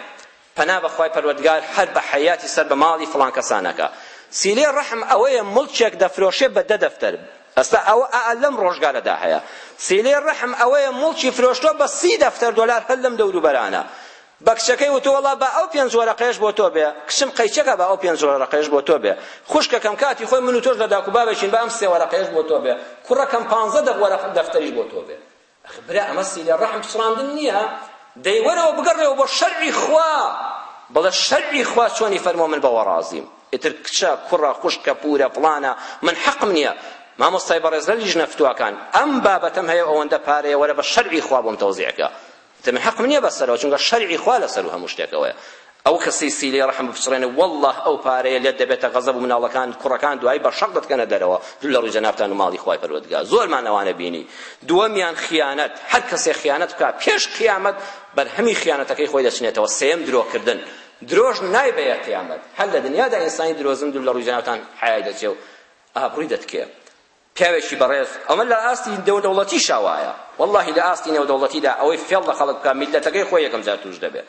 پەنا بە خوای پەروەردگار هەر بە حەیاتی سەر بە ماڵی فڵان کەسانەکە سیلەی ڕەحم ئەوەیە مڵکێک دەفرۆشێ بە دە دەفتەر ئەستا ئەوە ئا لەم ڕۆژگارەدا هەیە سیلەی ڕەحم ئەوەیە مڵکی فرۆشتۆ بە سی دەفتەر دۆلار هەر لەم دەوروبەرانە بە کچەکەی وتو وەڵا با ئەو پێنج وەرەقەیەش بۆ تۆ بێ کچم قەیچەکە با ئەو پێنج وەرەقەیەش بۆ تۆ بێ خوشکەکەم کاتی خۆی من و تۆش لە داکو بابێکین با ئەم سێ وەرەقەیەش بۆ تۆ بێ کوڕەکەم پانزە دەق وەرەق دەفتەریش بۆ تۆ بێ ئەخ برا ئەمە سیلە ڕەحم پچڕاندن نییە دەی وەرەوە بگەڕێەوە بۆ شەرعی خوا بڵێ شەرعی خوا چۆنی فەرمۆ من بەوە ڕازیم ئیتر کچە کوڕە خوشکە پورە فڵانە من حەقم نییە مامۆستای بەڕێز لە لیژنە فتواکان ئەم بابەتەم هەیە ئەوەندە پارەیە وەرە بە شەرعی خوا بۆم تەوزیعکە ئیتر من حەقم نییە بەسەرەوە چونکە شەرعی خوا لەسەر و هەموو شتێکەوەیە ئەو کەسەی سیلەی ڕەحم بپچڕێنێ واللە ئەو پارەیە لێت دەبێتە غەزەب و مناڵەکان کوڕەکان دوایی بە شەق دەتکەنە دەرەوە دوور لە ڕووی جەنابتان و ماڵی خوای پەروەردگار زۆرمان ئەوانە بینی دووەمیان خیانەت هەر کەسێ خیانەت بکا پێش قیامەت بەرهەمی خیانەتەکەی خۆی دەچنێتەوە سێیەم درۆکردن درۆش نایبەیە قیامەت هەر لە دنیادا ئینسانی درۆزن دوور لە ڕووی جەنابتان حەیای دەچێ و ئابڕووی دەتکێ پیاوێکی بەڕێز ئەمە لە ئاستی نێودەوڵەتیشا وایە واللەهی لە ئاستی نێودەوڵەتیدا ئەوەی فێڵ لە خەڵک بکا میللەتەکەی خۆی یەکەم جار تووش دەبێ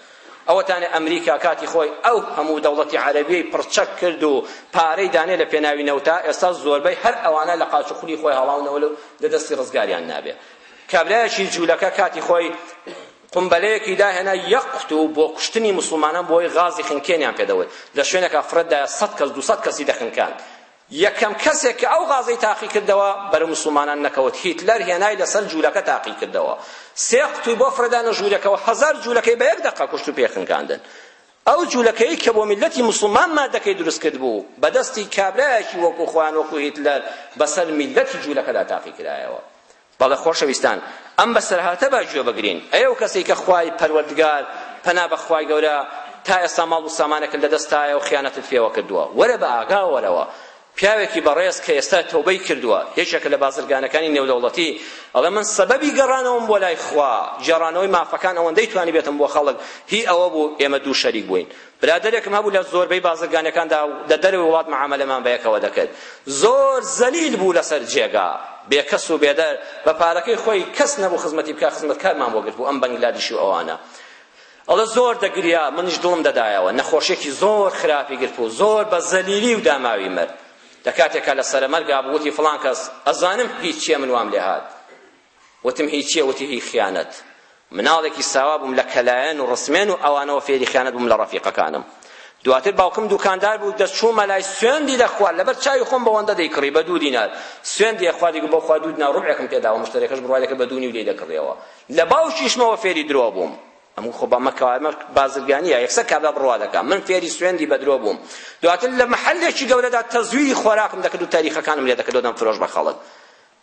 ئەوەتانێ ئەمریکا کاتی خۆی ئەو هەموو دەوڵەتی عەرەبیەی پڕچەک کرد و پارەی دانێ لە پێناوی نەوتا ئێستا زۆربەی هەر ئەوانە لە قاچ و خولی خۆی هەڵاونەوە لە دەستی ڕزگاریان نابێ کابرایەکی جوولەکە کاتی خۆی قمبەلەیەکی داهێنا یەک قوتو بۆ کوشتنی مسلمانان بۆی غازی خنکێنیان پێدەوت لە شوێنێکا فڕێدایە سەد کەس دوو سەد کەسی دەخنکان یەکەم کەسێک کە ئەو غازەی تاقی کردەوە بەرەو موسڵمانان نەکەوت هیتلەر هێنای لەسەر جولەکە تاقی کردەوە سێ قوتوی بۆ فرەدانە ژورەکەوە هەزار جولەکەی بە یەک دەقە کوشت و پێ خنکاندن ئەو جولەکەی کە بۆ میلەتی موسڵمان مادەکەی دروست کرد بوو بەدەستی کابرایەکی وەکو خۆیان وەکو هیتلەر بەسەر میلەتی جولەکەدا تاقی کرایەوە بەڵێ خۆشەویستان ئەم بەسەرهاتە با گوێ بگرین ئەی ئەو کەسەی کە خوای پەروەردگار پەنا بە خوای گەورە تا ئێستا ماڵ و سامانەکت لە دەستایە و خیانەتت پێوە کردووە وەرە بە ئاگا وەرەوە پیاوێکی بەڕێز کە ئێستا تەوبەی کردووە یەکێکە لە بازرگانەکانی نێودەوڵەتی ئەڵێ من سەبەبی گەڕانەوەم بۆ لای خوا گێڕانەوەی مافەکان ئەوەندەی توانی بێتم بۆ خەڵک هی ئەوە بوو ئێمە دوو شەریک بووین برادەرێکم هەبوو لە زۆربەی بازرگانیەکاندا و لە دەرەوەی وڵات معامەلەمان بەیەکەوە دەکرد زۆر زەلیل بوو لەسەر جێگا بێ کەس و بێدەر بە پارەکەی خۆی کەس نەبوو خزمەتی بکە خزمەتکارمان بۆ گرت بوو ئەم بەنگلادیشی و ئەوانە ئەڵە زۆر دەگریا منیش دڵم دەدایەوە نەخۆشێکی زۆر خراپی گرت بوو زۆر بە زەلیلی و داماوی مرد لە کاتێکا لە سەرەمەرگا بووتی فڵان کەس ئەزانم هیچ چیە من وام لێهات وتم هی چیە وتی هی خیانەت مناڵێکی ساوا بووم لە کەلایەن و ڕسمێن و ئەوانەوە فێری خیانەت بووم لە ڕەفیقەکانم دواتر باوکم دوکاندار بوو دەچوومە لای سوێندی دەخوارد لەبەر چاوی خۆم بەوەندە دەیکڕی بە دوو دینار سوێندی ئەخواردی گو بەخوا دوو دینار ڕوبعێکم پێ داوە مشتەرێکەش بڕوای دەکرد بە دوو نیو لێی دەکڕیەوە لە باوکیشمەوە فێری درۆ بووم ئەمو خۆ بەمە کەوامە بازرگانیە یەکسەر کابرا بڕوا دەکا من فێری سوێندی بە درۆ بووم دواتر لە محلێکی گەورەدا تەزویری خۆراکم دەکرد و تاریخەکانم لێ دەکرد و دەم فرۆش بە خەڵک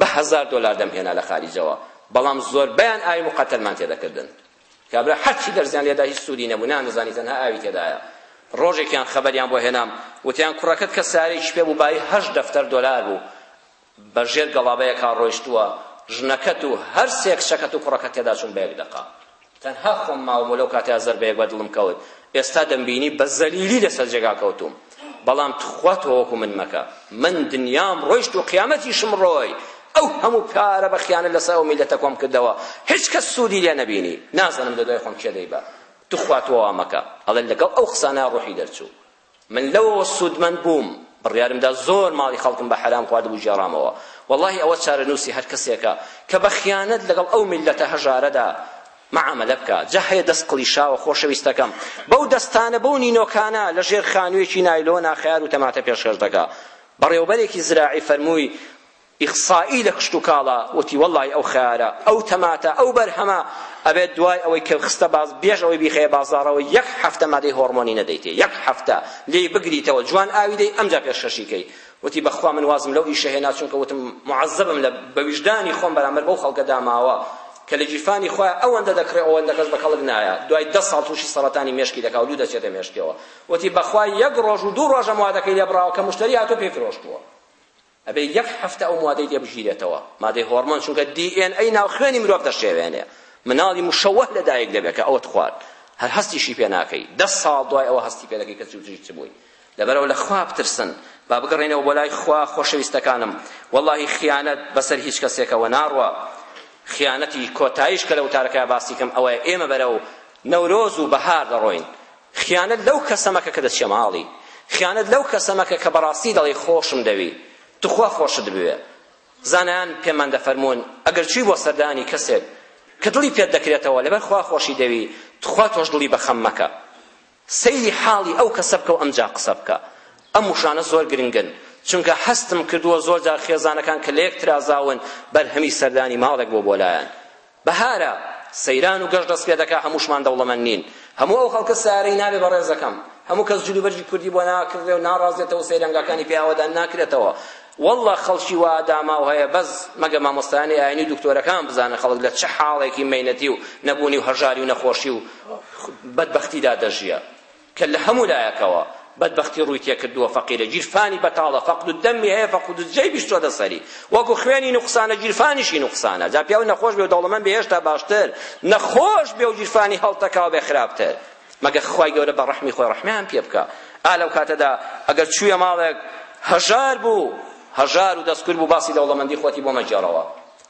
بە هەزار دۆلار دەمهێنا لە خاریجەوە بەڵام زۆربەیان ئاوی مقەتەلمان تێدەکردن کابرا هەرچی دەرزیان لێدا هیچ سوودی نەبوو نانزانی تەنها ئاوی تێدایە ڕۆژێکیان خەبەریان بۆ هێنام وتیان کوڕەکەت کە سارێکی پێ بوو بایی هەشت دەفتەر دۆلار بوو بە ژێر گەڵابەیەکا ڕۆیشتووە ژنەکەت و هەر سێ کچەکەت و کوڕەکەت تێدا چوون بە یەک دەقە تەنها خۆم ماوم و لەو کاتەیا زەربەیەک بە دڵم کەوت، ئێستا دەمبینی بە زەلیلی لەسەر جێگا کەوتووم، بەڵام تخوا تۆ وەکو من مەکە، من دنیام ڕۆیشت و قیامەتیشم ڕۆی، ئەو هەموو کارە بە خیانەت لەسەر ئەو میللەتە کۆم کردەوە، هیچ کەس سوودی لێ نەبینی، نازانم لە دوای خۆم کێ دەیبا، توخوا تۆ وا مەکە، ئەڵێ لەگەڵ ئەو قسانەیا ڕۆحی دەرچوو. من لەوەوە سوودمەند بووم بڕیارمدا زۆر ماڵی خەڵکم بە حەرام خواردبوو گێڕامەوە وەڵاهی ئەوە چارەنووسی هەر کەسێکە کە بە خیانەت لەگەڵ ئەو میللەتە هەژارەدا معاملە بکە جا هەیە دەست قڵیشاوە خۆشەویستەکەم بەو دەستانە بەو نینۆکانە لە ژێر خانوویەکی نایلۆنا خەیار و تەماتە پێشکەش دەکا بەڕێوبەرێکی زراعی فەرمووی ئیخسائی لە کشتوکاڵا وتی وەڵڵاهی ئەو خەیارە، ئەو تەماتە، ئەو بەرهەمە ئەبێت دوای ئەوەی کە خستە باز بێژ ئەوەی بیخەیە بازاڕەوە یەک هەفتە مادەی هۆڕمۆنی نەدەیتێ یەک هەفتە لێی بگریتەوە جوان ئاوی دەی ئەمجا پێشکەشی کەی وتی بەخوا من وازم لەو ئیشە هێنا چونکە وتم معەزەبم لە بە ویژدانی خۆم بەرامبەر بەو خەڵکە داماوە کە لە گیرفانی خۆیان ئەوەندە دەکڕێ ئەوەندە کەس بە کەڵک نایە دوای دە ساڵ تووشی سەڕەتانی مێشکی دەکا و لوو دەچێتە مێشکەوە وتی بەخوا یەک ڕۆژ و دوو ڕۆژەم وا دەکەی لێبڕاوە کە مشتەری هاتوو پێی فرۆشتووە ئەبێ یەک هەفتە ئەو موادەی لێ بگیرێتەوە، مادەی هۆڕمۆن، چونکە دی ئێن ئەی ناو خوێنی مرۆڤ دەشێوێنێ، مناڵی مشەوه لەدایک دەبێ کە ئەوەت خوارد هەر هەستیشی پێ ناکەی، دە ساڵ دوای ئەوە هەستی پێ دەکەی کە چی و دژی چ بووی، لەبەرئەوە لە خوا بترسن، با بگەڕێینەوە بۆ لای خوا خۆشەویستەکانم، وەڵاهی خیانەت بەسەر هیچ کەسێکەوە ناڕوا، خیانەتی کۆتایش کە لە وتارەکەیا باسی کەم ئەوەیە ئێمە بەرەو نەورۆز و بەهار دەڕۆین، خیانەت لەو کەسە مەکە کە دەچیە ماڵی، خیانەت لەو کەسە مەکە کە بەڕاستی دەڵێی خۆشم دەوی، توخوا خۆشت بوێ. زانایان پێمان دەفەرموون ئەگەر چووی بۆ سەردانی کەسێک کە دڵی پێت دەکرێتەوە لەبەر خوا خۆشی دەوی، توخوا تۆش دڵی بە خەم مەکە. سەیری حاڵی ئەو کەسە بکە و ئەمجا قسە بکە. ئەم وشانە زۆر گرنگن، چونکە هەستم کردووە زۆر جار خێزانەکان کە لەیەک ترازاون بەرهەمی سەردانی ماڵێک بووە بۆ لایان، بەهارە سەیران و گەش دەست پێ دەکا هەمووشمان دەوڵەمەند نین هەموو ئەو خەڵکە سارەی نابێ بەڕێزەکەم هەموو کەس جل و بەرگی کوردی بۆ ناکڕێ و ناڕازێتەوە و سەیرانگاکانی پێ ئاوەدان ناکرێتەوە واللە خەڵکی وا داماو هەیە بەس مەگە مامۆستایانی ئاینی و دکتۆرەکان بزانن خەڵک لە چ حاڵێکی مەینەتی و نەبوونی و هەژاری و نەخۆشی و بەدبەختیدا دەژیە کە لە هەموو لایەکەوە بەدبەختی ڕووی تێکردووە فەقیرە گیرفانی بەتاڵە فەقد الدەمی هەیە فەقد الجیب یش چۆتە سەری وەکو خوێنی نوقسانە گیرفانیشی نوقسانە جا پیاوی نەخۆش بێ و دەوڵەمەند بێ هێشتا باشتر نەخۆش بێ و گیرفانی هەڵتەکاو بێ خراپتر مەگە خوای گەورە بە ڕەحمی خۆی ڕەحمیان پێ بکا ئا لەو کاتەدا ئەگەر چوویە ماڵێک هەژار بوو هەژار و دەستکرد بوو باسی دەوڵەمەندی خۆتی بۆ مەگێڕەوە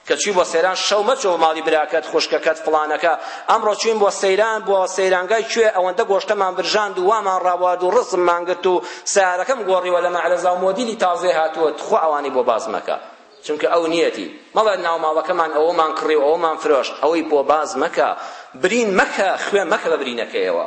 کە چوی بۆ سەیران شەو مەچۆ ماڵی براکەت خوشکەکەت فڵانەکە ئەمڕۆ چوین بۆ سەیران بۆ سەیرانگای کوێ ئەوەندە گۆشتەمان برژاند و وامان ڕابوارد و ڕزممان گرت و سەیارەکەم گۆڕیوە لە مەعرەزا و مۆدیلی تازەی هاتووە تخوا ئەوانی بۆ باس مەکە چونکە ئەو نیەتی مەڵێ ناو ماڵەکەمان ئەوەمان کڕی و ئەوەمان فرۆشت ئەوەی بۆ باس مەکە برین مەکە خوێ مەکە بە برینەکەیەوە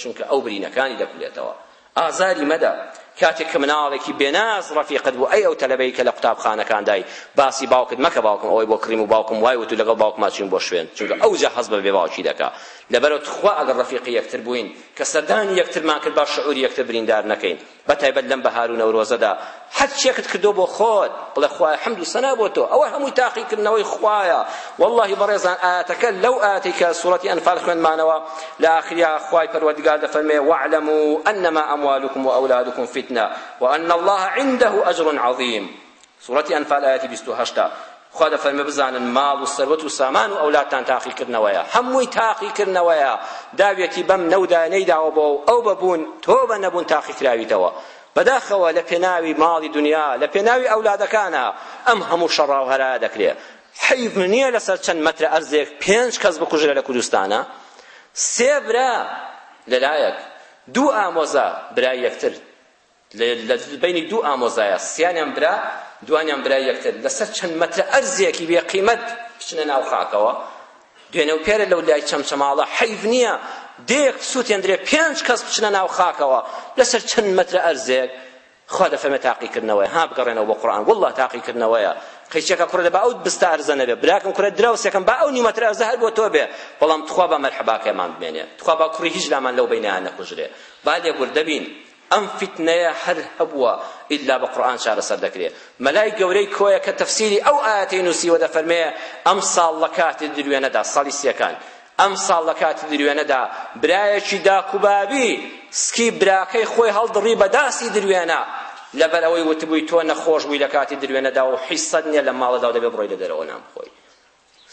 چونکە ئەو برینەکانی دەکولێتەوە. ئازاری مەدە، کاتێک کە مناڵێکی بێناز ڕەفیقت بوو، ئەی ئەو تەلەبەی کە لە قوتابخانەکاندای، باسی باوکت مەکە باوکم ئەوەی بۆ کڕیم و باوکم وای وت و لەگەڵ باوکما چووین بۆ شوێن، چونکە ئەوجا هەست بە بێباوکی دەکا. لەبەرئەوە توخوا ئەگەر ڕەفیقی یەکتر بووین، کە سەردانی یەکترمان کرد با شعوری یەکتر بریندار نەکەین. بە تایبەت لەم بەهار و نەورۆزەدا هەرچیەکت کردووە بۆ خۆت بڵێ خوایە حەمد و سەنا بۆ تۆ ئەوە هەمووی تاقیکردنەوەی خوایە وەڵڵاهی بەڕێزان ئایەتەکە لەو ئایەتەی کە سوڕەتی ئەنفال خوێندمانەوە لە ئاخریا خوای پەروەردگار دەفەرمێ واعلموا انما اموالکم واولادکم فتنە وان الله عنده اجر عظیم سورەتی ئەنفال ئایەتی بیست و هەشت خوا دەفەرمێ بزانن ماڵ و سەروەت و سامان و ئەولادتان تاقیکردنەوەیە هەمووی تاقیکردنەوەیە داویەتی بەم نەودا نەیداوە بۆ ئەو بەبوون تۆ بە نەبوون تاقیکراویتەوە بەداخەوە لە پێناوی ماڵی دنیا لە پێناوی ئەولادەکانە ئەم هەموو شەڕا و هەرایە دەکرێ حیف نییە لەسەر چەند مەترە ئەرزێک پێنج کەس بکوژرە لە کوردستانە سێ برا لەلایەک دوو ئامۆزا برای یەکتر لە لە بەینی دوو ئامۆزایە سیانیان برا دوانیان برای یەکتر لەسەر چەند مەترە ئەرزێکی بێ قیمەت بچنە ناو خاکەوە دوێنێوپێرە لەو لای چەمچەماڵە حەیف نییە دێک سووتێندرێ پێنج کەس بچنە ناو خاکەوە لەسەر چەند مەترە ئەرزێک خوا دەفەرمێ تاقیکردنەوەی ها بگەڕێنەوە بۆ قورئان والله تاقیکردنەوەیە قەیچێکە کوڕە دەبا ئەو بستە ئەرزە نەبێ براکەم کوڕە دراوسێکم با ئەو نیو مەترە ئەرزە هەر بۆ تۆ بێ بەڵام تخوا با مەرحەباکەمان بمێنێ تخوا با کوڕی هیچ لامان لەو بەینیان نەکوژرێ با لێبوردە بین ئەم فیتنەیە هەر هەبووە ئیلا بە قورئان چارەسەر دەکرێ مەلای گەورەی کۆیەکە تەفسیری ئەو ئایەتەی نووسیوە دەفەرمێ ئەمساڵ لە کاتی دروێنەدا ساڵی سیەکان ئەمساڵ لە کاتی دروێنەدا برایەکی داک و بابی سکی براکەی خۆی هەڵدڕی بە داسی دروێنە لەبەر ئەوەی وتبووی تۆ نەخۆش بووی لە کاتی دروێنەدا و حیسەت نییە لە ماڵەدا و دەبێ بڕۆی لە دەرەوە نان بخۆی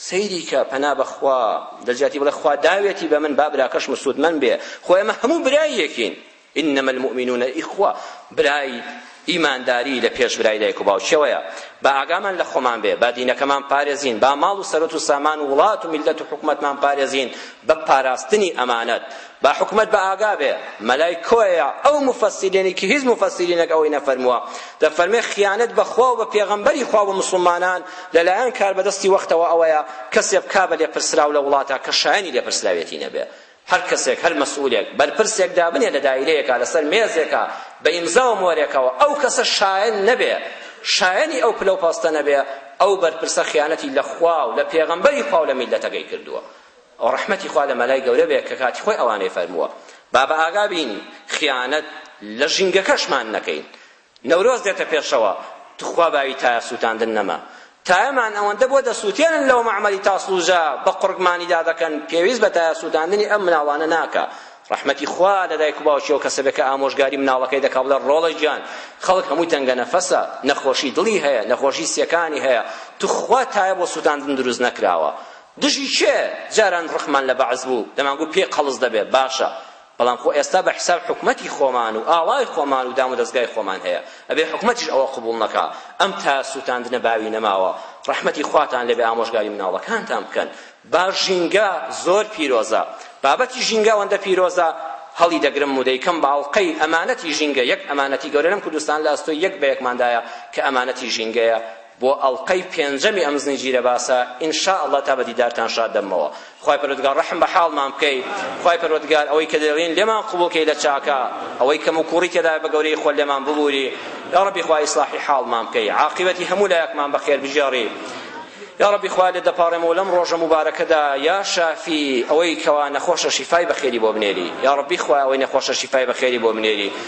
سەیری کە پەنا بەخوا دەجاتی بڵێ خوا داوێتی بە من با براکەشم سوودمەند بێ خۆ ئێمە هەموو برای یەکین انما المؤمنون اخوه برای ئیمانداری لە پێش برای دایک و باوکیەوەیە با ئاگامان لە خۆمان بێ با دینەکەمان پارێزین با ماڵ و سەرۆت و سامان و وڵات و میللەت و حکومەتمان پارێزین بە پاراستنی ئەمانەت با حکومەت بە ئاگا بێ مەلای کۆیە ئەو مفەسیرینی کە هیچ مفەسیرینێک ئەوەی نەفەرمووە دەفەرمێ خیانەت بە خوا و بە پێغەمبەری خوا و مسلمانان لەلایەن کاربەدەستی وەختەوە ئەوەیە کەسێ بکا بە لێپرسراو لە وڵاتا کە شایەنی لێپرسراوێتی نەبێ هەر کەسێک هەر مەسئولێک بەرپرسێک دابنێ لە دایرەیەکە لەسەر مێزێکە بە ئیمزا و مۆرێکەوە ئەو کەسە شایەن نەبێ شایەنی ئەو پلە و پەستە نەبێ ئەو بەرپرسە خیانەتی لە خوا و لە پێغەمبەری خوا و لە میللەتەکەی کردووە ڕەحمەتی خوا لە مەلای گەورە بێ کە کاتی خۆی ئەوانەی فەرمووە با بە ئاگا بین خیانەت لە ژینگەکەشمان نەکەین نەورۆز دێتە پێشەوە توخوا باوی تایە سووتاندن نەما تایەمان ئەوەندە بۆ دەسووتێنن لەو مەعمەلی تاسڵوژە بە قڕگمانیدا دەکەن پێویست بە تایە سووتاندنی ئەم مناڵانە ناکە ڕەحمەتی خوا لە دایک و باوکی ئەو کەسە بێ کە ئامۆژگاری مناڵەکەی دەکا بڵێ ڕۆڵە گیان خەڵک هەمووی تەنگە نەفەسە نەخۆشی دڵی هەیە نەخۆشی سیەکانی هەیە توخوا تایە بۆ سووتاندن دروست نەکراوە دژی کێ جاران ڕقمان لە بەعس بوو دەمانگوو پێ قەڵس دەبێ باشە بەڵام خۆ ئێستا بە حیساب حکومەتی خۆمان و ئاڵای خۆمان و دامودەزگای خۆمان هەیە ئەبێ حکومەتیش ئەوە قبوڵ نەکا ئەم تا سوتاندنە باوی نەماوە ڕەحمەتی خواتان لێبێ ئامۆژگاری مناڵەکانتان بکەن با ژینگە زۆر پیرۆزە بابەتی ژینگە ئەوەندە پیرۆزە هەڵی دەگرم و دەیکەم بە ئەڵقەی ئەمانەتی ژینگە یەک ئەمانەتی گەورە لەم کوردستان لە ئەستۆی یەک بە یەکماندایە کە ئەمانەتی ژینگەیە بۆ ئەڵقەی پێنجەمی ئەم زنجیرە باسە ان شاء الله تا بە دیدارتان شاد دەبمەوە خوای پەروەردگار ڕەحم بە حاڵمان بکەی خوای پەروەردگار ئەوەی کە دەڵێن لێمان قبول کەی لە چاکە ئەوەی کەم و کوڕی تێدا بە گەورەی خۆ لێمان ببووری یا ربی خوای ئیسلاحی حاڵمان بکەی عاقبەتی هەموو لایەکمان بەخێر بژێڕی یا ربی خوا لێ دەپاڕێمەوە لەم ڕۆژە مبارەکەدا یا شافی ئەوەی کەوا نەخۆشە شیفای بەخێری بۆ بنێری یا ربی خوا ئەوەی نەخۆشە شیفای بەخێری بۆ بنێری